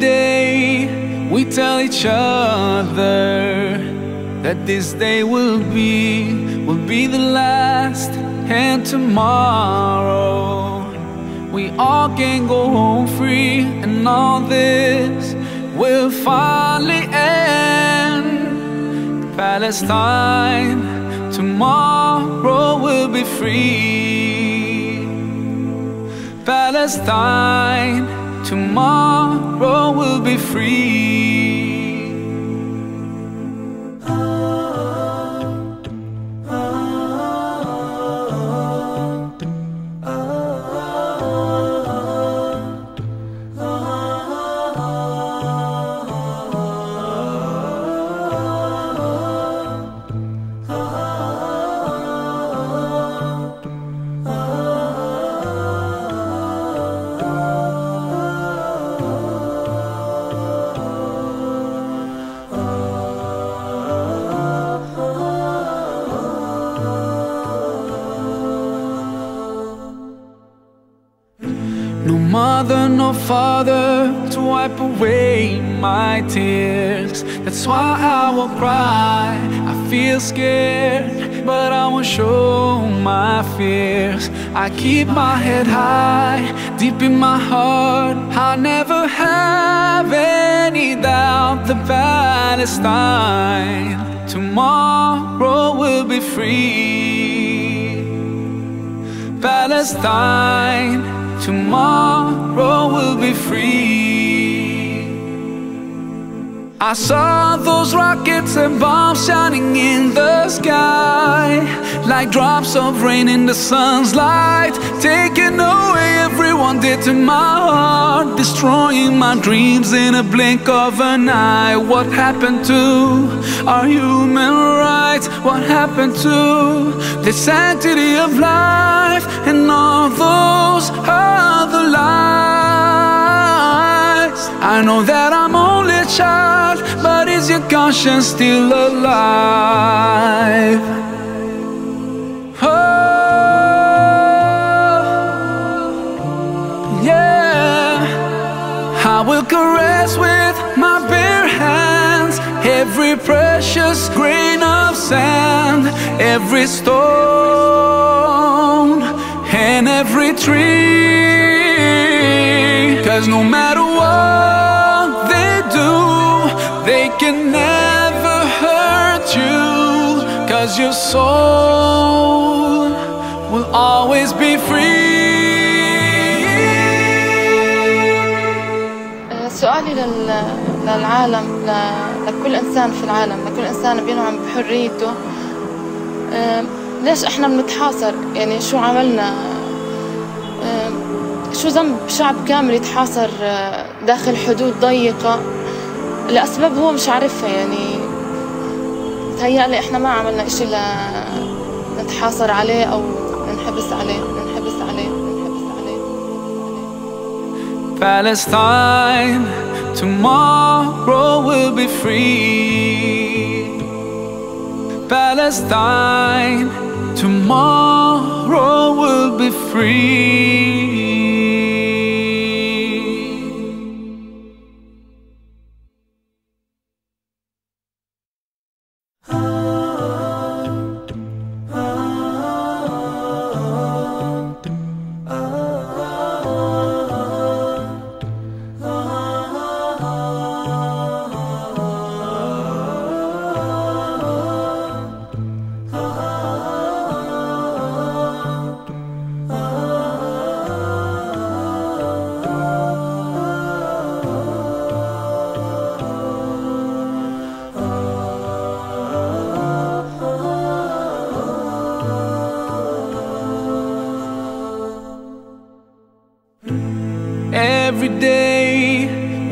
Day we tell each other that this day will be, will be the last, and tomorrow we all can go home free, and all this will finally end. Palestine, tomorrow will be free. Palestine, tomorrow will be free. Father to wipe away my tears. That's why I will cry. I feel scared, but I won't show my fears. I keep my head high, deep in my heart. I'll never have any doubt that Palestine tomorrow will be free. Palestine, tomorrow will be free. I saw those rockets and bombs shining in the sky, like drops of rain in the sun's light, taking away dear to my heart, destroying my dreams in a blink of an eye. What happened to our human rights? What happened to the sanctity of life and all those other lies? I know that I'm only a child, but is your conscience still alive? Yeah. I will caress with my bare hands every precious grain of sand, every stone, and every tree. Cause no matter what they do, they can never hurt you. Cause your soul will always be free. سؤالي لل... للعالم. لكل إنسان في العالم لكل إنسان بينعم بحريته. ليش إحنا بنتحاصر؟ يعني شو عملنا؟ شو ذنب شعب كامل يتحاصر آه، داخل حدود ضيقة؟ لأسباب هو مش عارفها يعني تهيألي إحنا ما عملنا إشي لنتحاصر عليه أو ننحبس عليه. Palestine, tomorrow will be free. Palestine, tomorrow will be free.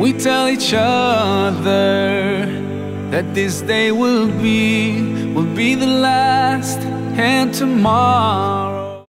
We tell each other that this day will be, will be the last, and tomorrow